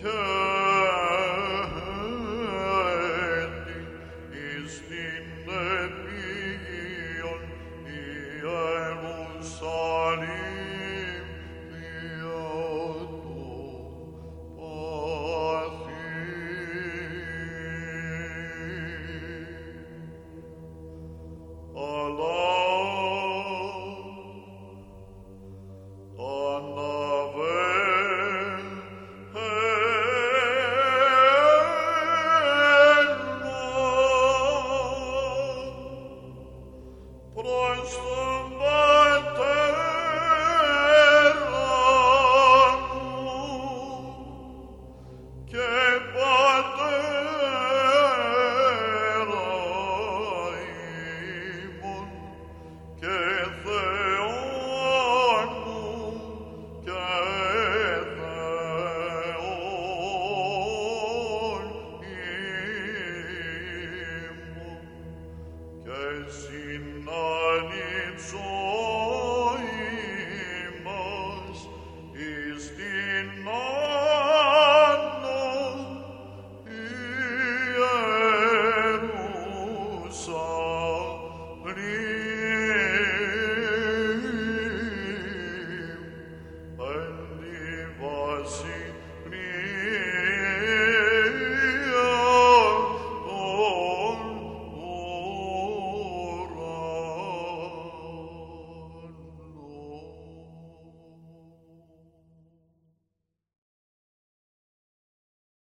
Kör! Sinna nit so